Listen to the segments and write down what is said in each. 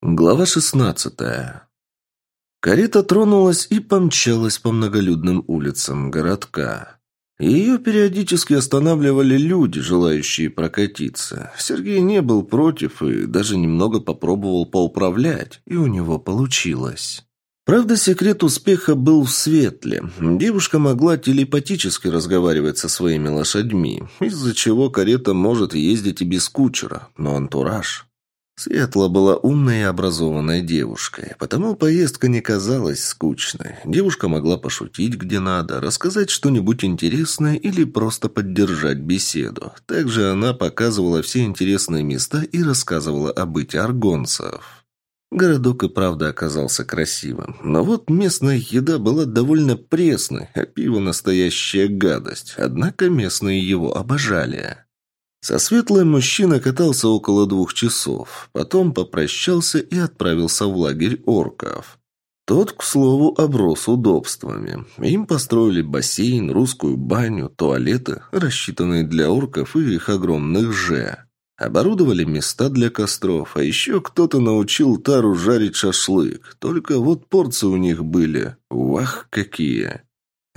Глава шестнадцатая. Карета тронулась и помчалась по многолюдным улицам городка. Ее периодически останавливали люди, желающие прокатиться. Сергей не был против и даже немного попробовал поуправлять, и у него получилось. Правда, секрет успеха был в светле. Девушка могла телепатически разговаривать со своими лошадьми, из-за чего карета может ездить и без кучера, но антураж Светла была умной и образованной девушкой, потому поездка не казалась скучной. Девушка могла пошутить где надо, рассказать что-нибудь интересное или просто поддержать беседу. Также она показывала все интересные места и рассказывала о быте аргонцев. Городок и правда оказался красивым. Но вот местная еда была довольно пресной, а пиво настоящая гадость. Однако местные его обожали. Со светлой мужчина катался около двух часов, потом попрощался и отправился в лагерь орков. Тот, к слову, оброс удобствами. Им построили бассейн, русскую баню, туалеты, рассчитанные для орков и их огромных же. Оборудовали места для костров, а еще кто-то научил Тару жарить шашлык. Только вот порции у них были. Вах, какие!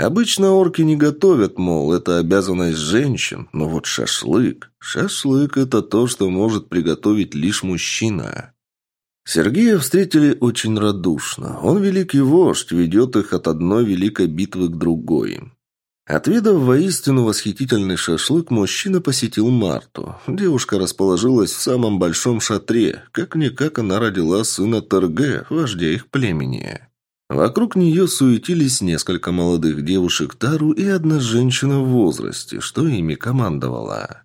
Обычно орки не готовят, мол, это обязанность женщин, но вот шашлык... Шашлык – это то, что может приготовить лишь мужчина. Сергея встретили очень радушно. Он великий вождь, ведет их от одной великой битвы к другой. Отведав воистину восхитительный шашлык, мужчина посетил Марту. Девушка расположилась в самом большом шатре. Как-никак она родила сына Терге, вождя их племени. Вокруг нее суетились несколько молодых девушек Тару и одна женщина в возрасте, что ими командовала.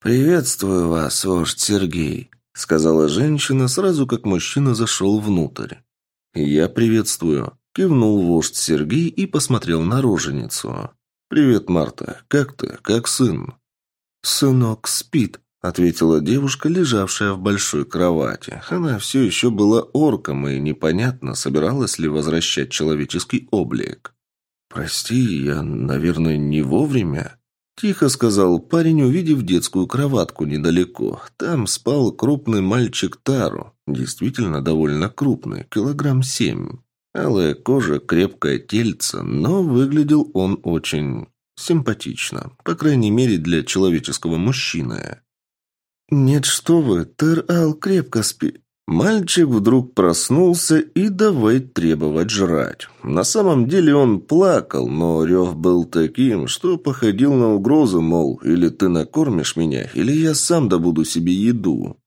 «Приветствую вас, вождь Сергей», — сказала женщина сразу, как мужчина зашел внутрь. «Я приветствую», — кивнул вождь Сергей и посмотрел на роженицу. «Привет, Марта. Как ты? Как сын?» «Сынок спит», — ответила девушка, лежавшая в большой кровати. Она все еще была орком, и непонятно, собиралась ли возвращать человеческий облик. «Прости, я, наверное, не вовремя?» Тихо сказал парень, увидев детскую кроватку недалеко. Там спал крупный мальчик Тару. Действительно довольно крупный, килограмм семь. Алая кожа, крепкое тельце, но выглядел он очень симпатично. По крайней мере, для человеческого мужчины. «Нет, что вы, Тер-Ал крепко спи...» Мальчик вдруг проснулся и давай требовать жрать. На самом деле он плакал, но рев был таким, что походил на угрозу, мол, или ты накормишь меня, или я сам добуду себе еду.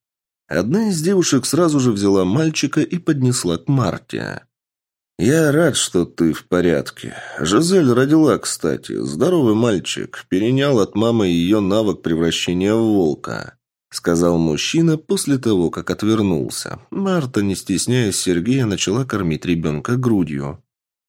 Одна из девушек сразу же взяла мальчика и поднесла к Марте. «Я рад, что ты в порядке. Жизель родила, кстати. Здоровый мальчик. Перенял от мамы ее навык превращения в волка сказал мужчина после того, как отвернулся. Марта, не стесняясь Сергея, начала кормить ребенка грудью.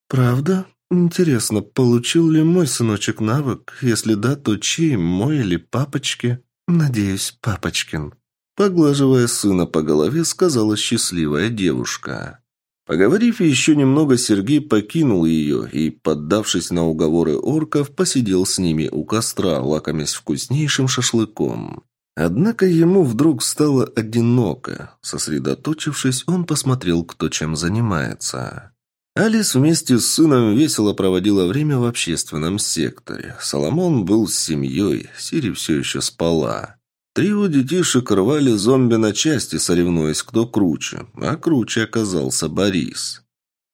«Правда? Интересно, получил ли мой сыночек навык? Если да, то чей, мой или папочки? Надеюсь, папочкин». Поглаживая сына по голове, сказала счастливая девушка. Поговорив еще немного, Сергей покинул ее и, поддавшись на уговоры орков, посидел с ними у костра, лакомясь вкуснейшим шашлыком. Однако ему вдруг стало одиноко. Сосредоточившись, он посмотрел, кто чем занимается. Алис вместе с сыном весело проводила время в общественном секторе. Соломон был с семьей, Сири все еще спала. Трио детишек рвали зомби на части, соревнуясь, кто круче, а круче оказался Борис.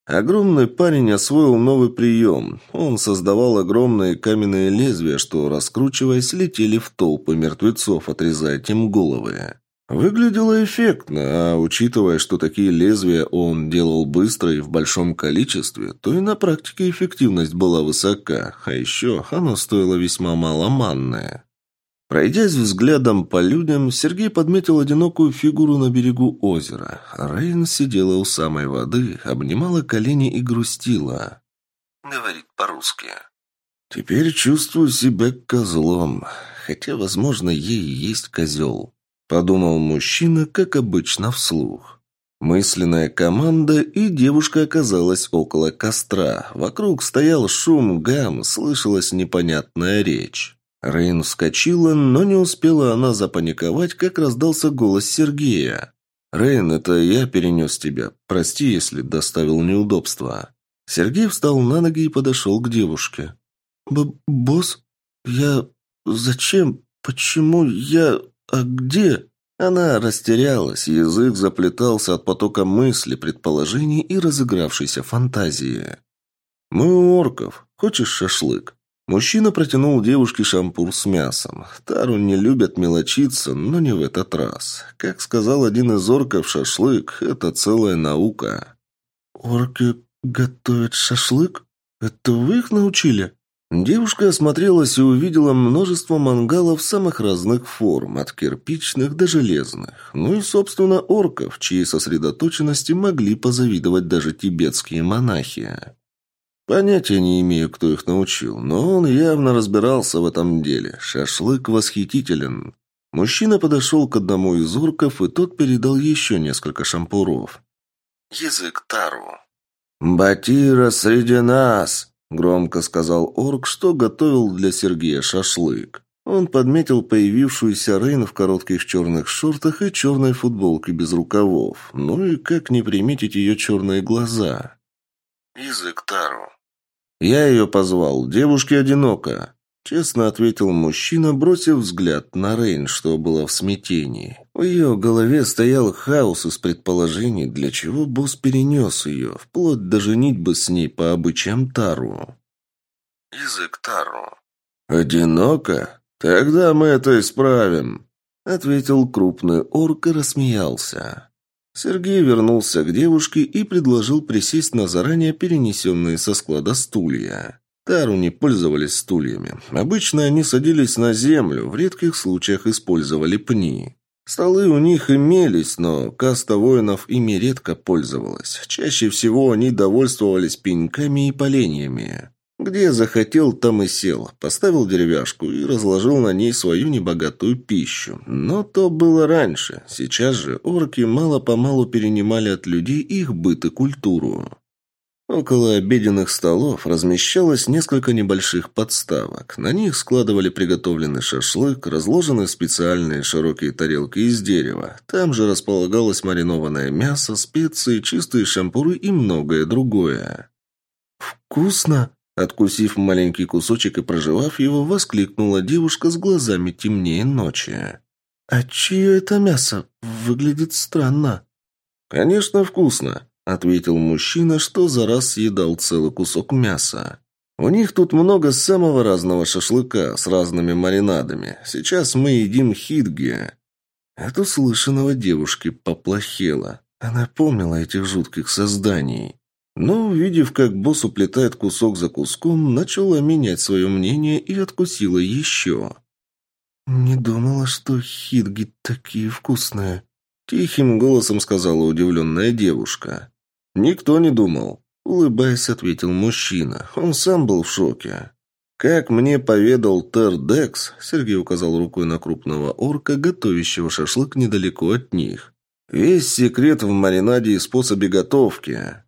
Огромный парень освоил новый прием. Он создавал огромные каменные лезвия, что, раскручиваясь, летели в толпы мертвецов, отрезая им головы. Выглядело эффектно, а учитывая, что такие лезвия он делал быстро и в большом количестве, то и на практике эффективность была высока, а еще оно стоило весьма маломанное. Пройдясь взглядом по людям, Сергей подметил одинокую фигуру на берегу озера. Рейн сидела у самой воды, обнимала колени и грустила. Говорит по-русски. «Теперь чувствую себя козлом, хотя, возможно, ей есть козел», — подумал мужчина, как обычно, вслух. Мысленная команда, и девушка оказалась около костра. Вокруг стоял шум, гам, слышалась непонятная речь. Рейн вскочила, но не успела она запаниковать, как раздался голос Сергея. «Рейн, это я перенес тебя. Прости, если доставил неудобства». Сергей встал на ноги и подошел к девушке. Б «Босс? Я... Зачем? Почему я... А где?» Она растерялась, язык заплетался от потока мыслей, предположений и разыгравшейся фантазии. «Мы у орков. Хочешь шашлык?» Мужчина протянул девушке шампур с мясом. Тару не любят мелочиться, но не в этот раз. Как сказал один из орков, шашлык – это целая наука. «Орки готовят шашлык? Это вы их научили?» Девушка осмотрелась и увидела множество мангалов самых разных форм, от кирпичных до железных. Ну и, собственно, орков, чьей сосредоточенности могли позавидовать даже тибетские монахи. Понятия не имею, кто их научил, но он явно разбирался в этом деле. Шашлык восхитителен. Мужчина подошел к одному из орков, и тот передал еще несколько шампуров. «Язык Тару». «Батира среди нас!» Громко сказал орк, что готовил для Сергея шашлык. Он подметил появившуюся Рейн в коротких черных шортах и черной футболке без рукавов. Ну и как не приметить ее черные глаза? «Язык Тару». «Я ее позвал. Девушке одиноко», — честно ответил мужчина, бросив взгляд на Рейн, что было в смятении. В ее голове стоял хаос из предположений, для чего босс перенес ее, вплоть до женитьбы с ней по обычаям Тару. «Язык Тару». «Одиноко? Тогда мы это исправим», — ответил крупный орк и рассмеялся. Сергей вернулся к девушке и предложил присесть на заранее перенесенные со склада стулья. Тару не пользовались стульями. Обычно они садились на землю, в редких случаях использовали пни. Столы у них имелись, но каста воинов ими редко пользовалась. Чаще всего они довольствовались пеньками и поленьями. Где захотел, там и сел, поставил деревяшку и разложил на ней свою небогатую пищу. Но то было раньше. Сейчас же орки мало-помалу перенимали от людей их быт и культуру. Около обеденных столов размещалось несколько небольших подставок. На них складывали приготовленный шашлык, разложены специальные широкие тарелки из дерева. Там же располагалось маринованное мясо, специи, чистые шампуры и многое другое. «Вкусно!» Откусив маленький кусочек и прожевав его, воскликнула девушка с глазами темнее ночи. «А чье это мясо? Выглядит странно». «Конечно, вкусно ответил мужчина, что за раз съедал целый кусок мяса. У них тут много самого разного шашлыка с разными маринадами. Сейчас мы едим хитги. От услышанного девушки поплохело. Она помнила этих жутких созданий. Но, увидев, как босс уплетает кусок за куском, начала менять свое мнение и откусила еще. «Не думала, что хитги такие вкусные», — тихим голосом сказала удивленная девушка. «Никто не думал», — улыбаясь, ответил мужчина. Он сам был в шоке. «Как мне поведал Тердекс», — Сергей указал рукой на крупного орка, готовящего шашлык недалеко от них. «Весь секрет в маринаде и способе готовки».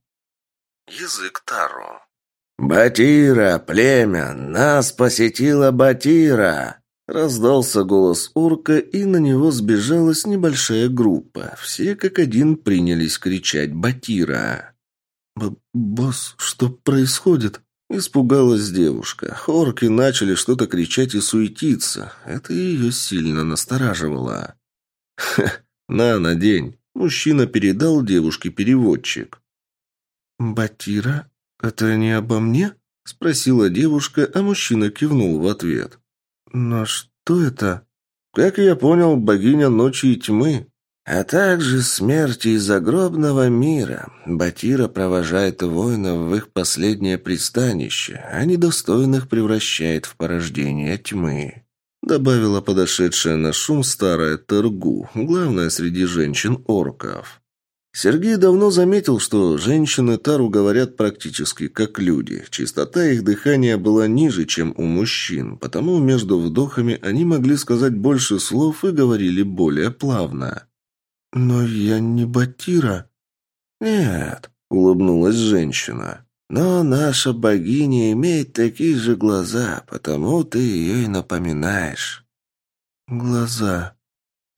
Язык Таро. «Батира, племя, нас посетила Батира!» Раздался голос орка, и на него сбежалась небольшая группа. Все как один принялись кричать «Батира!». Б «Босс, что происходит?» Испугалась девушка. Орки начали что-то кричать и суетиться. Это ее сильно настораживало. «Ха, на, надень!» Мужчина передал девушке переводчик. «Батира? Это не обо мне?» Спросила девушка, а мужчина кивнул в ответ. «Но что это?» «Как я понял, богиня ночи и тьмы, а также смерти из загробного мира. Батира провожает воинов в их последнее пристанище, а недостойных превращает в порождение тьмы», добавила подошедшая на шум старая Торгу, главная среди женщин-орков. Сергей давно заметил, что женщины Тару говорят практически как люди. Чистота их дыхания была ниже, чем у мужчин, потому между вдохами они могли сказать больше слов и говорили более плавно. «Но я не Батира». «Нет», — улыбнулась женщина. «Но наша богиня имеет такие же глаза, потому ты ее и напоминаешь». «Глаза.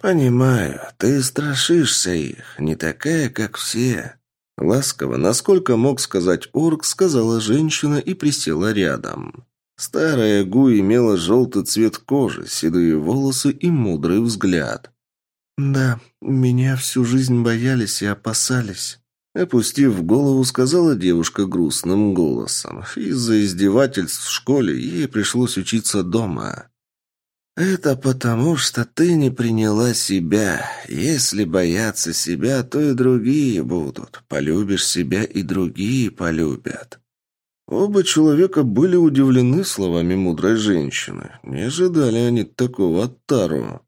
«Понимаю, ты страшишься их, не такая, как все». Ласково, насколько мог сказать орк, сказала женщина и присела рядом. Старая Гу имела желтый цвет кожи, седые волосы и мудрый взгляд. «Да, меня всю жизнь боялись и опасались», — опустив голову, сказала девушка грустным голосом. Из-за издевательств в школе ей пришлось учиться дома. «Это потому, что ты не приняла себя. Если бояться себя, то и другие будут. Полюбишь себя, и другие полюбят». Оба человека были удивлены словами мудрой женщины. Не ожидали они такого от Тару.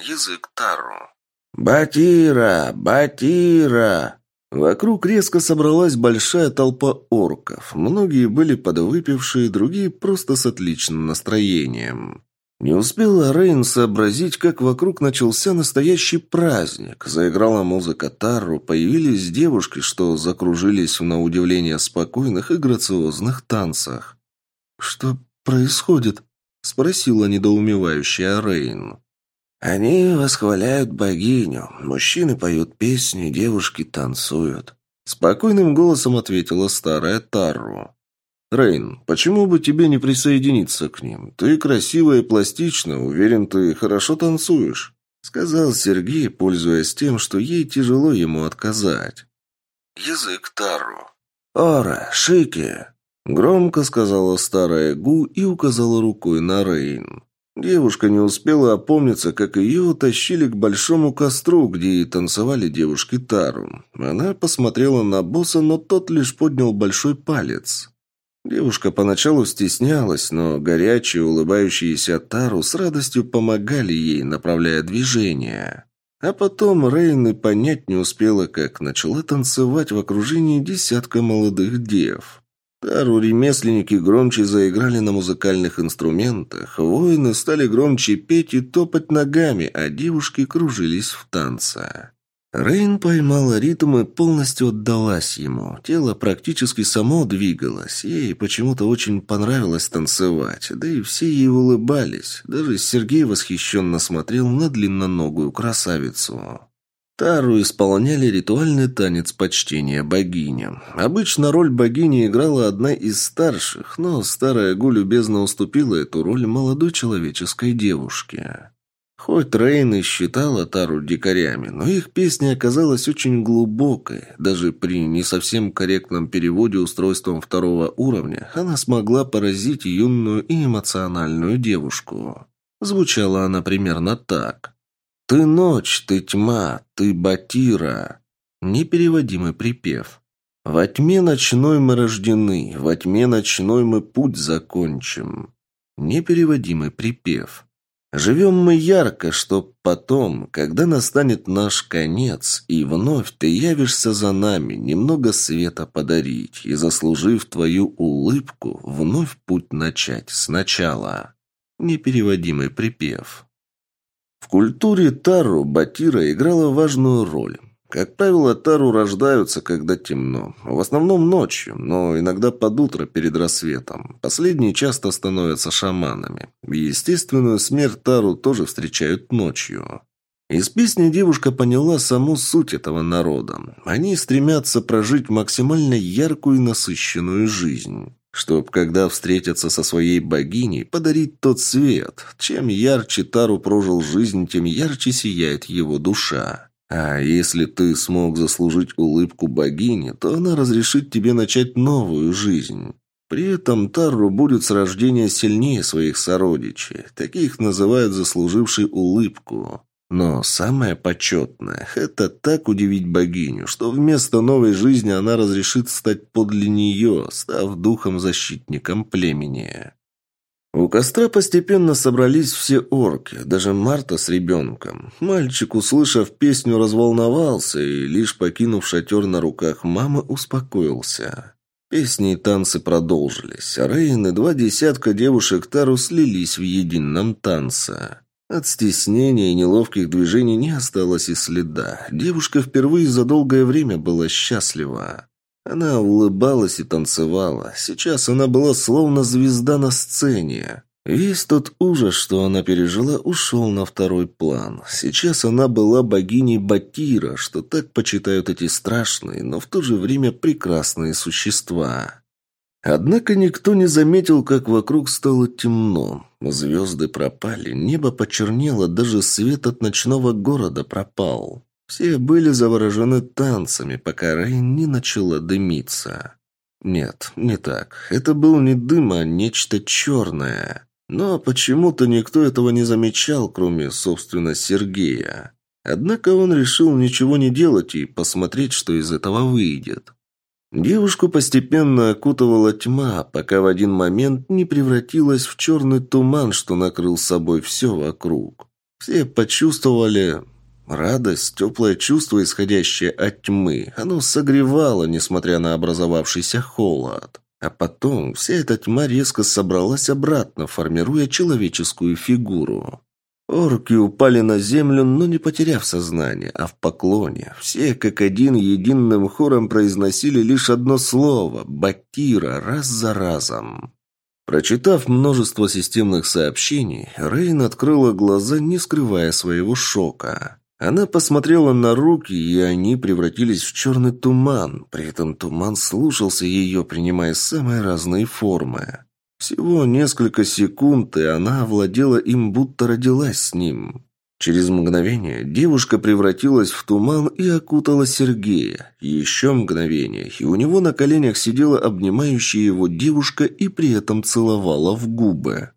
Язык Тару. «Батира! Батира!» Вокруг резко собралась большая толпа орков. Многие были подвыпившие, другие просто с отличным настроением. Не успела Рейн сообразить, как вокруг начался настоящий праздник. Заиграла музыка Тарру, появились девушки, что закружились в на удивление спокойных и грациозных танцах. «Что происходит?» – спросила недоумевающая Рейн. «Они восхваляют богиню. Мужчины поют песни, девушки танцуют». Спокойным голосом ответила старая Тарру. «Рейн, почему бы тебе не присоединиться к ним? Ты красивая и пластична, уверен, ты хорошо танцуешь», — сказал Сергей, пользуясь тем, что ей тяжело ему отказать. «Язык Тару». «Ора, Шики», — громко сказала старая Гу и указала рукой на Рейн. Девушка не успела опомниться, как ее утащили к большому костру, где и танцевали девушки Тару. Она посмотрела на босса, но тот лишь поднял большой палец. Девушка поначалу стеснялась, но горячие, улыбающиеся Тару с радостью помогали ей, направляя движение. А потом Рейн и понять не успела, как начала танцевать в окружении десятка молодых дев. Тару-ремесленники громче заиграли на музыкальных инструментах, воины стали громче петь и топать ногами, а девушки кружились в танце. Рейн поймала ритм и полностью отдалась ему. Тело практически само двигалось. Ей почему-то очень понравилось танцевать. Да и все ей улыбались. Даже Сергей восхищенно смотрел на длинноногую красавицу. Тару исполняли ритуальный танец почтения богиням. Обычно роль богини играла одна из старших, но старая Гу любезно уступила эту роль молодой человеческой девушке. Хоть Рейн и считала Тару дикарями, но их песня оказалась очень глубокой. Даже при не совсем корректном переводе устройством второго уровня она смогла поразить юную и эмоциональную девушку. Звучала она примерно так. «Ты ночь, ты тьма, ты батира». Непереводимый припев. «Во тьме ночной мы рождены, во тьме ночной мы путь закончим». Непереводимый припев. Живем мы ярко, чтоб потом, когда настанет наш конец, и вновь ты явишься за нами, немного света подарить, и, заслужив твою улыбку, вновь путь начать сначала. Непереводимый припев. В культуре Тару Батира играла важную роль. Как правило, тару рождаются, когда темно. В основном ночью, но иногда под утро перед рассветом. Последние часто становятся шаманами. Естественную смерть тару тоже встречают ночью. Из песни девушка поняла саму суть этого народа. Они стремятся прожить максимально яркую и насыщенную жизнь. Чтоб, когда встретятся со своей богиней, подарить тот свет. Чем ярче Тару прожил жизнь, тем ярче сияет его душа. А если ты смог заслужить улыбку богини, то она разрешит тебе начать новую жизнь. При этом Тарру будет с рождения сильнее своих сородичей. Таких называют заслужившей улыбку. Но самое почетное – это так удивить богиню, что вместо новой жизни она разрешит стать подле нее, став духом-защитником племени. У костра постепенно собрались все орки, даже Марта с ребенком. Мальчик, услышав песню, разволновался и, лишь покинув шатер на руках мамы, успокоился. Песни и танцы продолжились, а Рейн и два десятка девушек Тару слились в едином танце. От стеснения и неловких движений не осталось и следа. Девушка впервые за долгое время была счастлива. Она улыбалась и танцевала. Сейчас она была словно звезда на сцене. Весь тот ужас, что она пережила, ушел на второй план. Сейчас она была богиней Батира, что так почитают эти страшные, но в то же время прекрасные существа. Однако никто не заметил, как вокруг стало темно. Звезды пропали, небо почернело, даже свет от ночного города пропал. Все были заворожены танцами, пока Рейн не начала дымиться. Нет, не так. Это был не дым, а нечто черное. Но почему-то никто этого не замечал, кроме, собственно, Сергея. Однако он решил ничего не делать и посмотреть, что из этого выйдет. Девушку постепенно окутывала тьма, пока в один момент не превратилась в черный туман, что накрыл собой все вокруг. Все почувствовали радость, теплое чувство, исходящее от тьмы. Оно согревало, несмотря на образовавшийся холод. А потом вся эта тьма резко собралась обратно, формируя человеческую фигуру. Орки упали на землю, но не потеряв сознание, а в поклоне. Все как один единым хором произносили лишь одно слово «Батира» раз за разом. Прочитав множество системных сообщений, Рейн открыла глаза, не скрывая своего шока. Она посмотрела на руки, и они превратились в черный туман. При этом туман слушался ее, принимая самые разные формы. Всего несколько секунд, и она овладела им, будто родилась с ним. Через мгновение девушка превратилась в туман и окутала Сергея. Еще мгновение, и у него на коленях сидела обнимающая его девушка и при этом целовала в губы.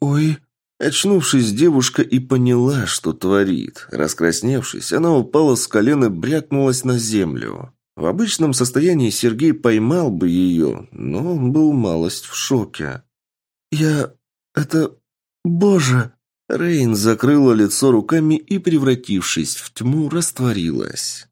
«Ой!» Очнувшись, девушка и поняла, что творит. Раскрасневшись, она упала с колен и брякнулась на землю. В обычном состоянии Сергей поймал бы ее, но он был малость в шоке. «Я... это... Боже!» Рейн закрыла лицо руками и, превратившись в тьму, растворилась.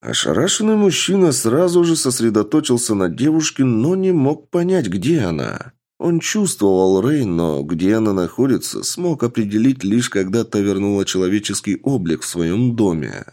Ошарашенный мужчина сразу же сосредоточился на девушке, но не мог понять, где она. Он чувствовал Рейн, но где она находится, смог определить лишь когда та вернула человеческий облик в своем доме.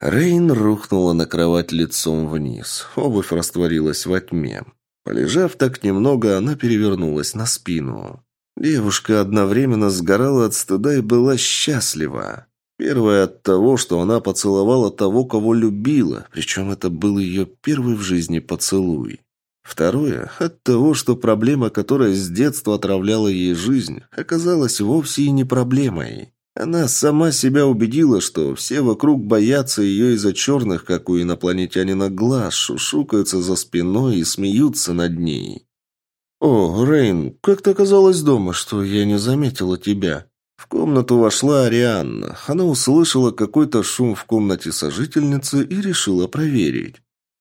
Рейн рухнула на кровать лицом вниз. Обувь растворилась во тьме. Полежав так немного, она перевернулась на спину. Девушка одновременно сгорала от стыда и была счастлива. Первое от того, что она поцеловала того, кого любила, причем это был ее первый в жизни поцелуй. Второе – от того, что проблема, которая с детства отравляла ей жизнь, оказалась вовсе и не проблемой. Она сама себя убедила, что все вокруг боятся ее из-за черных, как у инопланетянина, глаз, шушукаются за спиной и смеются над ней. «О, Рейн, как ты оказалась дома, что я не заметила тебя?» В комнату вошла Арианна. Она услышала какой-то шум в комнате сожительницы и решила проверить.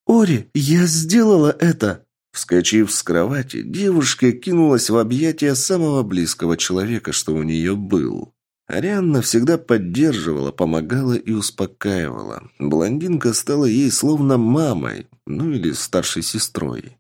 «Ори, я сделала это!» Вскочив с кровати, девушка кинулась в объятия самого близкого человека, что у нее был. Арианна всегда поддерживала, помогала и успокаивала. Блондинка стала ей словно мамой, ну или старшей сестрой.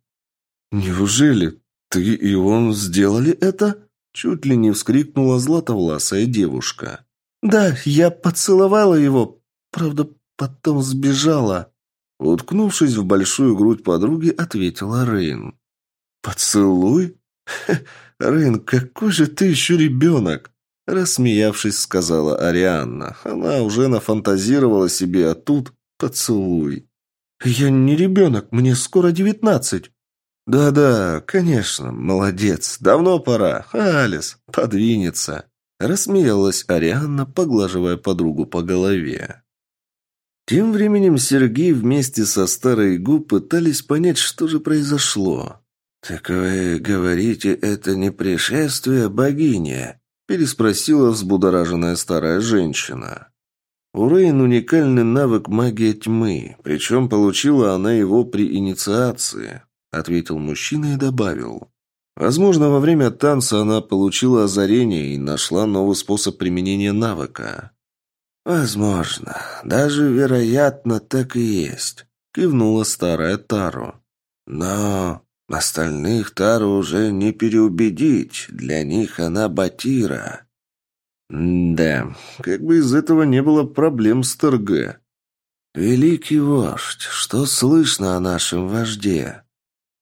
«Неужели ты и он сделали это?» Чуть ли не вскрикнула златовласая девушка. «Да, я поцеловала его, правда, потом сбежала». Уткнувшись в большую грудь подруги, ответила Рейн. «Поцелуй? Хе, Рейн, какой же ты еще ребенок!» Рассмеявшись, сказала Арианна. Она уже нафантазировала себе, а тут поцелуй. «Я не ребенок, мне скоро девятнадцать». «Да-да, конечно, молодец. Давно пора. Алис, подвинется». Рассмеялась Арианна, поглаживая подругу по голове. Тем временем Сергей вместе со старой Гу пытались понять, что же произошло. «Так вы говорите, это не пришествие богини?» переспросила взбудораженная старая женщина. У Рейн уникальный навык магия тьмы, причем получила она его при инициации, ответил мужчина и добавил. Возможно, во время танца она получила озарение и нашла новый способ применения навыка. «Возможно. Даже, вероятно, так и есть», — кивнула старая Тару. «Но остальных Тару уже не переубедить. Для них она Батира». «Да, как бы из этого не было проблем с ТРГ». «Великий вождь, что слышно о нашем вожде?»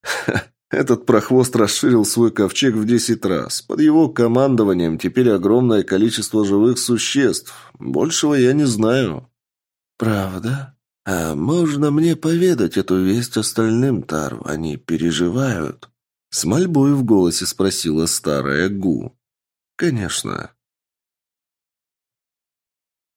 Этот прохвост расширил свой ковчег в десять раз. Под его командованием теперь огромное количество живых существ. Большего я не знаю». «Правда? А можно мне поведать эту весть остальным, Тарв? Они переживают?» С мольбой в голосе спросила старая Гу. «Конечно.